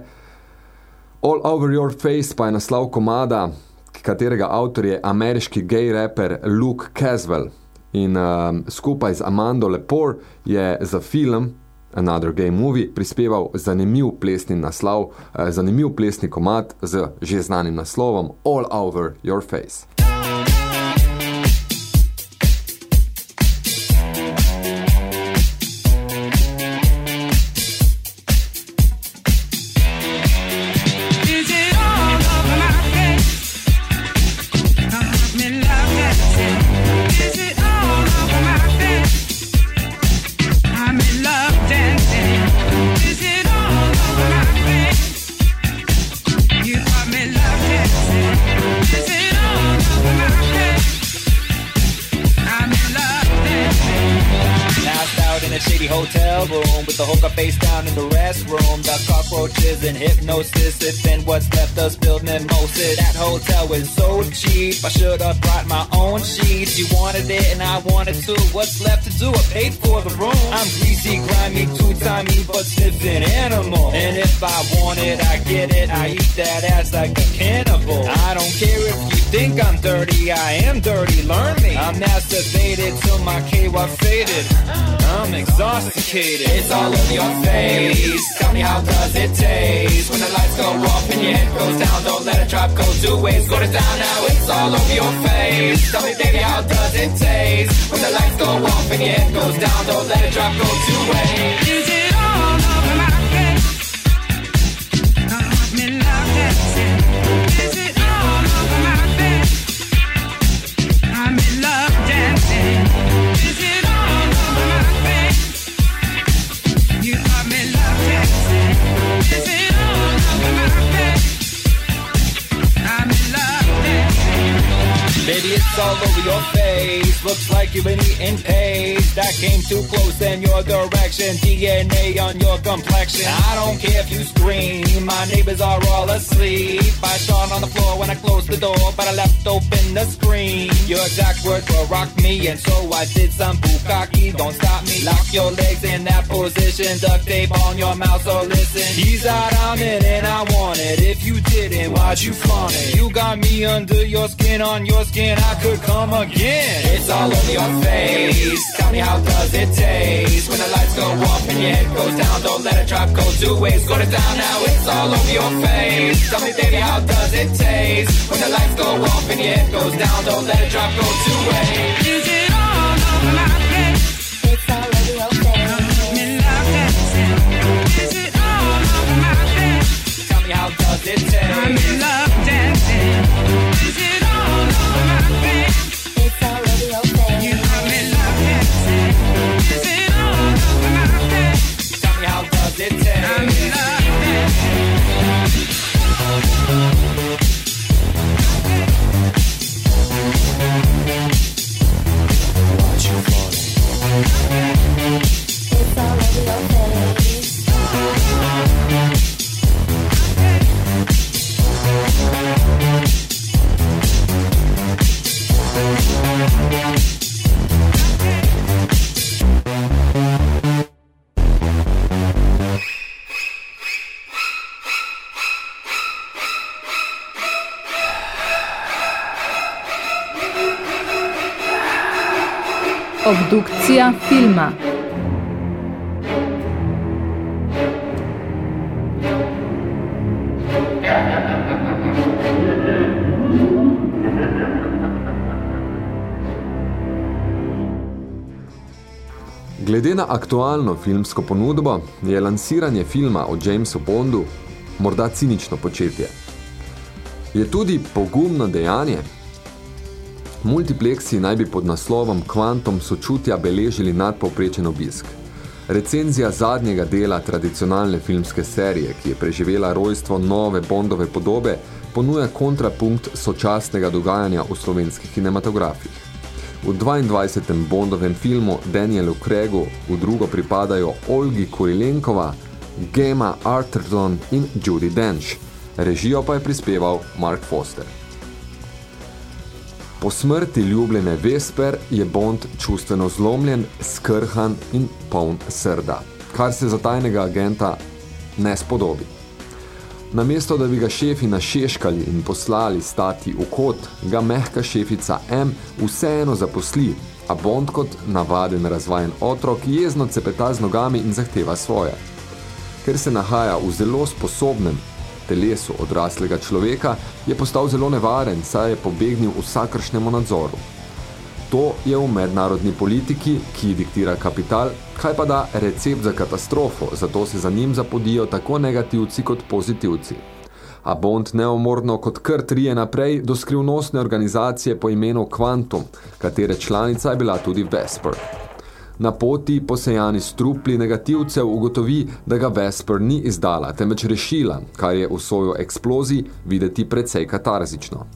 All Over Your Face pa je naslov komada, katerega avtor je ameriški gay rapper Luke Caswell. In um, skupaj z Amando Lepore je za film Another Gay Movie prispeval zanimiv plesni naslov, eh, zanimiv plesni komad z že znanim naslovom All Over Your Face. Am dirty. Learn me. I'm masturbated till my KY faded. I'm exhausted. It's all over your face. Tell me how does it taste when the lights go off and your head goes down? Don't let it drop. Go two ways. Go to down now. It's all over your face. Tell me, baby, how does it taste when the lights go off and your head goes down? Don't let it drop. Go two ways. Cuban eating paid. That came too close in your direction. DNA on your complexion. I don't care if you scream. My neighbors are all asleep. I shot on the floor when I closed the door, but I left open the screen. Your exact words were rock me, and so I did some bukkake. Don't stop me. Lock your legs in that position. Duct tape on your mouth, so listen. He's out, I'm in, and I want it. If you didn't, why'd you flaunt it? You got me under your skin, on your skin. I could come again. It's all over your face. Tell me how does it taste when the lights go off and your head goes down? Don't let it drop. Go two ways. Go to down now. It's all over your face. Tell me, baby, how does it taste when the lights go off and your head goes down? Don't let it drop. Go two ways. Is it all over my face? It's all over your face. I'm in love dancing. Is it all over my face? Tell me how does it taste? I'm in love me Obdukcija filma. Glede na aktualno filmsko ponudbo je lansiranje filma o Jamesu Bondu morda cinično početje. Je tudi pogumno dejanje? Multiplexi naj bi pod naslovom Kvantom sočutja beležili nadpovprečen obisk. Recenzija zadnjega dela tradicionalne filmske serije, ki je preživela rojstvo nove Bondove podobe, ponuja kontrapunkt sočasnega dogajanja v slovenskih kinematografih. V 22. Bondovem filmu Danielu Craigu v drugo pripadajo Olgi Kurilenkova, Gema Arterton in Judy Dench. Režijo pa je prispeval Mark Foster. Po smrti ljubljene Vesper je Bond čustveno zlomljen, skrhan in poln srda, kar se za tajnega agenta ne spodobi. Namesto, da bi ga šefi našeškali in poslali stati v kot, ga mehka šefica M vseeno zaposli, a Bond kot navaden razvajen otrok jezno cepeta z nogami in zahteva svoje. Ker se nahaja v zelo sposobnem telesu odraslega človeka, je postal zelo nevaren, saj je pobegnil vsakršnemu nadzoru. To je v mednarodni politiki, ki diktira kapital, kaj pa da recept za katastrofo, zato se za njim zapodijo tako negativci kot pozitivci. A Bond neomorno kot kar trije naprej do skrivnostne organizacije po imenu Quantum, katere članica je bila tudi Vesper. Na poti posejani strupli negativcev ugotovi, da ga Vesper ni izdala, temveč rešila, kar je v svojo eksploziji videti precej katarzično.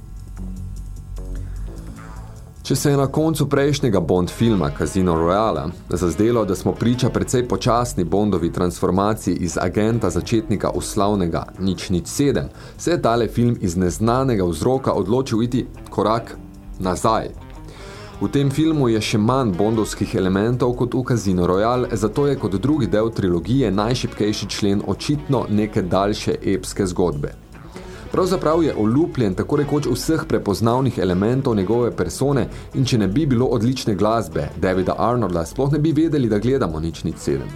Če se je na koncu prejšnjega Bond filma Casino Royale zazdelo, da smo priča precej počasni Bondovi transformaciji iz agenta začetnika uslavnega nič nič sedem, se je tale film iz neznanega vzroka odločil iti korak nazaj. V tem filmu je še manj bondovskih elementov kot v Casino Royale, zato je kot drugi del trilogije najšipkejši člen očitno neke daljše epske zgodbe. Pravzaprav je olupljen tako rekoč vseh prepoznavnih elementov njegove persone in če ne bi bilo odlične glasbe Davida Arnolda, sploh ne bi vedeli, da gledamo nič nič sedem.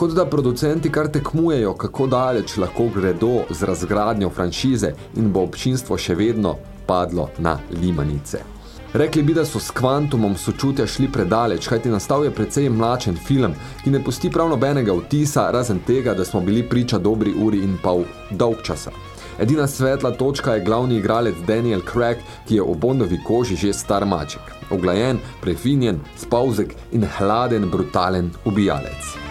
Kot da producenti kar tekmujejo, kako daleč lahko gredo z razgradnjo franšize in bo občinstvo še vedno padlo na limanice. Rekli bi, da so s kvantumom sočutja šli predaleč, kajti nastal je precej mlačen film, ki ne pusti prav nobenega vtisa, razen tega, da smo bili priča dobri uri in pol dolg časa. Edina svetla točka je glavni igralec Daniel Craig, ki je v Bondovi koži že star maček. Oglajen, prefinjen, spavzek in hladen, brutalen ubijalec.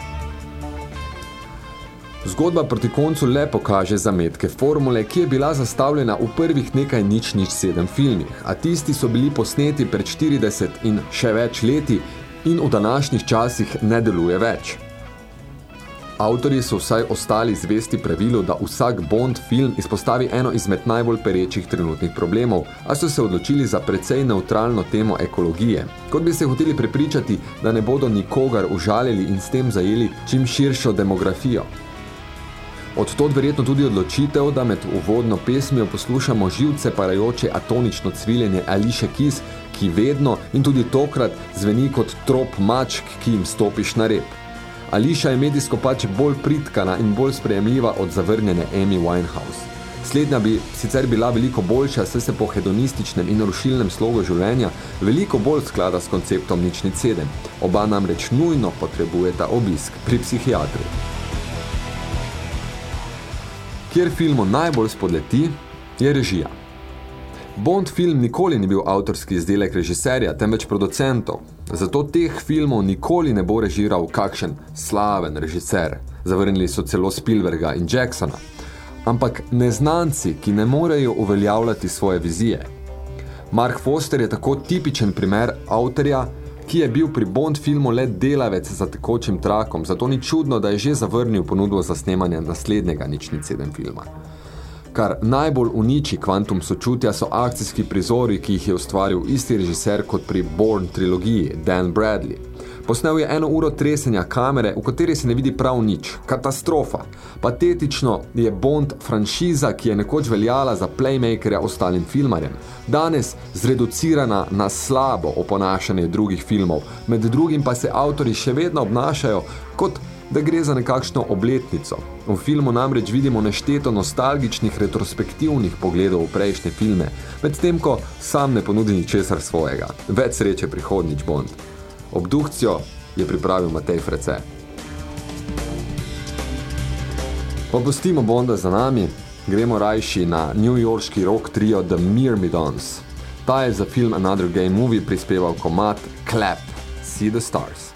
Zgodba proti koncu le pokaže zametke formule, ki je bila zastavljena v prvih nekaj nič nič sedem filmih, a tisti so bili posneti pred 40 in še več leti in v današnjih časih ne deluje več. Avtorji so vsaj ostali zvesti pravilu, da vsak Bond film izpostavi eno izmed najbolj perečih trenutnih problemov, a so se odločili za precej neutralno temo ekologije, kot bi se hoteli prepričati, da ne bodo nikogar užalili in s tem zajeli čim širšo demografijo. Od tod verjetno tudi odločitev, da med uvodno pesmijo poslušamo živce parajoče atonično cviljenje Ališe Kis, ki vedno in tudi tokrat zveni kot trop mačk, ki jim stopiš na rep. Ališa je medijsko pač bolj pritkana in bolj sprejemljiva od zavrnjene Amy Winehouse. Slednja bi sicer bila veliko boljša, saj se po hedonističnem in rušilnem slogu življenja veliko bolj sklada s konceptom nič nič sedem. Oba namreč nujno potrebujeta obisk pri psihiatru. Kjer filmu najbolj spodleti, je režija. Bond film nikoli ni bil avtorski izdelek režiserja, temveč producentov. Zato teh filmov nikoli ne bo režiral kakšen slaven režiser. Zavrnili so celo Spielberga in Jacksona. Ampak neznanci, ki ne morejo uveljavljati svoje vizije. Mark Foster je tako tipičen primer avtorja, ki je bil pri Bond filmu le delavec za tekočim trakom, zato ni čudno, da je že zavrnil ponudbo za snemanje naslednjega nični sedem filma. Kar najbolj uniči kvantum sočutja so akcijski prizori, ki jih je ustvaril isti režiser kot pri Bourne trilogiji, Dan Bradley. Posnel je eno uro tresenja kamere, v kateri se ne vidi prav nič. Katastrofa. Patetično je Bond franšiza, ki je nekoč veljala za playmakerja ostalim filmarjem. Danes zreducirana na slabo oponašanje drugih filmov, med drugim pa se avtori še vedno obnašajo kot da gre za nekakšno obletnico. V filmu namreč vidimo nešteto nostalgičnih retrospektivnih pogledov v prejšnje filme, medtem ko sam ne ponudi ničesar svojega. Več sreče prihodnič Bond. Obdukcijo je pripravil Matej Frece. Popustimo Bonda za nami, gremo rajši na New Yorkski rock trio The Myrmidons. Ta je za film Another Gay Movie prispeval komat Clap, See the Stars.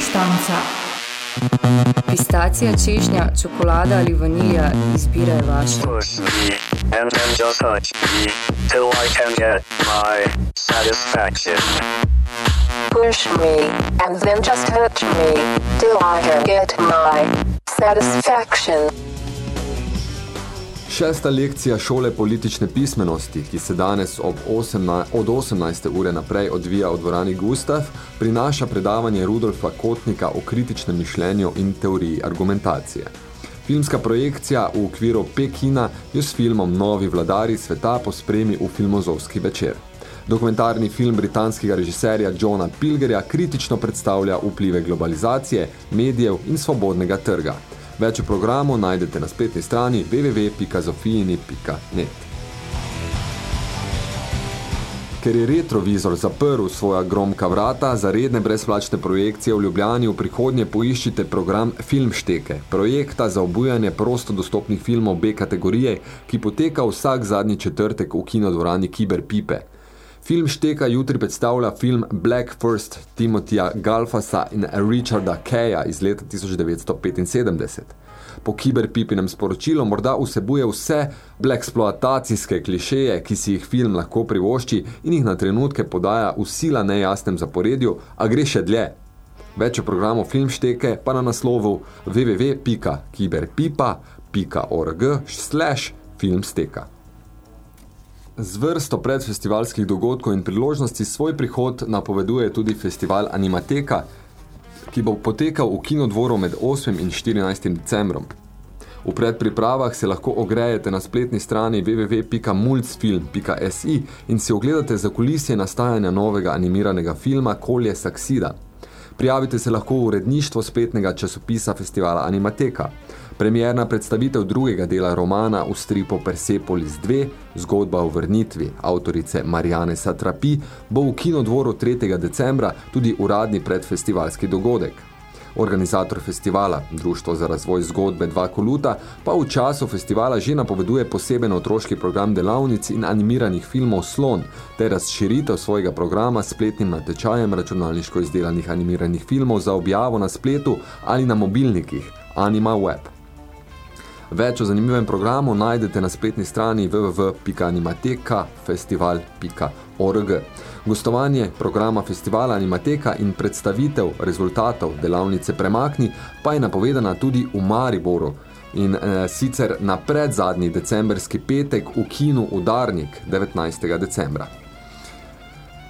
Stanca. Pistacija, češnja, čokolada ali vanilja, izbira je vaša. Push me and then just touch me till I can get my satisfaction. Push me, and then just touch me, till I can get my satisfaction. Šesta lekcija šole politične pismenosti, ki se danes ob 18, od 18. ure naprej odvija v dvorani Gustav, prinaša predavanje Rudolfa Kotnika o kritičnem mišljenju in teoriji argumentacije. Filmska projekcija v okviru Pekina jo s filmom Novi vladari sveta pospremi v filmozovski večer. Dokumentarni film britanskega režiserja Johna Pilgerja kritično predstavlja vplive globalizacije, medijev in svobodnega trga. Več o programu najdete na spletni strani www.zofijini.net. Ker je retrovizor zaprl svoja gromka vrata, za redne brezplačne projekcije v Ljubljani v prihodnje poiščite program Filmšteke, projekta za obujanje prosto dostopnih filmov B kategorije, ki poteka vsak zadnji četrtek v kinodvorani Kiber Pipe. Film Šteka jutri predstavlja film Black First Timothija Galfasa in Richarda Keja iz leta 1975. Po kiberpipinem sporočilu morda vsebuje vse blaxploatacijske klišeje, ki si jih film lahko privošči in jih na trenutke podaja v sila nejasnem zaporedju, a gre še dlje. Več o programu Filmšteke pa na naslovu www.kiberpipa.org slash filmsteka. Z vrsto predfestivalskih dogodkov in priložnosti svoj prihod napoveduje tudi festival Animateka, ki bo potekal v kinodvoru med 8. in 14. decembrom. V predpripravah se lahko ogrejete na spletni strani www.multsfilm.si in si ogledate za kulisje nastajanja novega animiranega filma Kolje Saksida. Prijavite se lahko v uredništvo spletnega časopisa festivala Animateka. Premierna predstavitev drugega dela romana v stripu Persepolis 2, zgodba o vrnitvi avtorice Marijane Satrapi, bo v kinodvoru 3. decembra tudi uradni predfestivalski dogodek. Organizator festivala, Društvo za razvoj zgodbe Dva koluta, pa v času festivala že napoveduje poseben otroški program delavnic in animiranih filmov Slon, ter razširitev svojega programa s spletnim natečajem računalniško izdelanih animiranih filmov za objavo na spletu ali na mobilnikih Anima Web. Več o zanimivem programu najdete na spletni strani www.animatekafestival.org. Gostovanje programa festivala Animateka in predstavitev rezultatov delavnice Premakni pa je napovedana tudi v Mariboru in eh, sicer na predzadnji decemberski petek v kinu Udarnik 19. decembra.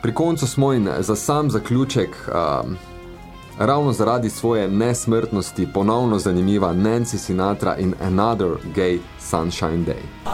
Pri koncu smo in za sam zaključek um, ravno zaradi svoje nesmrtnosti ponovno zanimiva Nancy Sinatra in Another Gay Sunshine Day.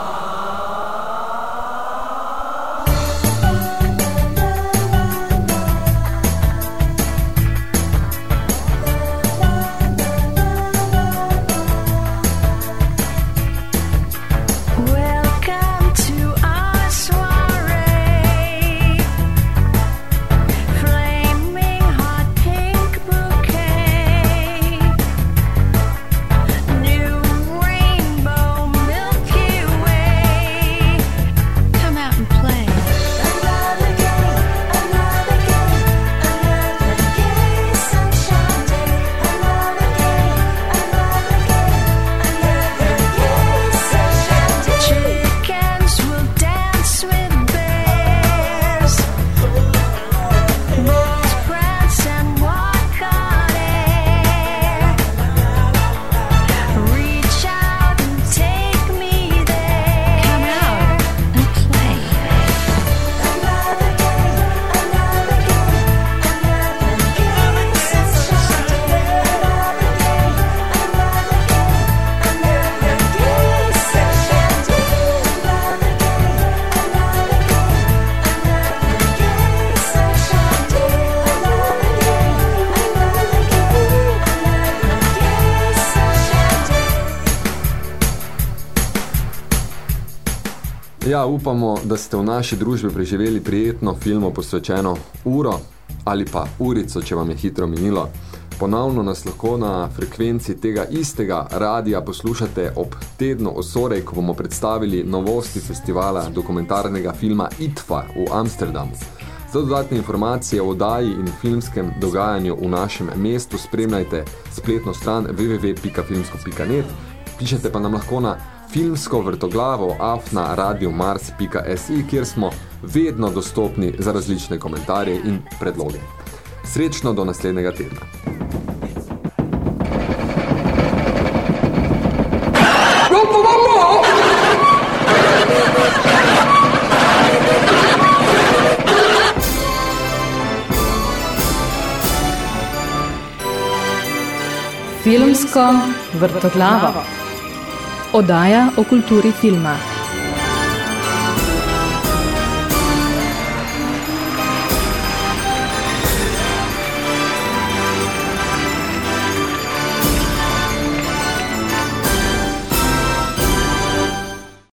Ja, upamo, da ste v naši družbi preživeli prijetno filmo posvečeno uro ali pa urico, če vam je hitro minilo. Ponovno nas lahko na frekvenci tega istega radija poslušate ob tednu osorej, ko bomo predstavili novosti festivala dokumentarnega filma ITFA v Amsterdamu. Za dodatne informacije o oddaji in filmskem dogajanju v našem mestu spremljajte spletno stran www.filmsko.net, pišete pa nam lahko na filmsko vrtoglavo afna radiomars.si, kjer smo vedno dostopni za različne komentarje in predloge. Srečno do naslednjega tedna. Filmsko vrtoglavo. Oddaja o kulturi filma.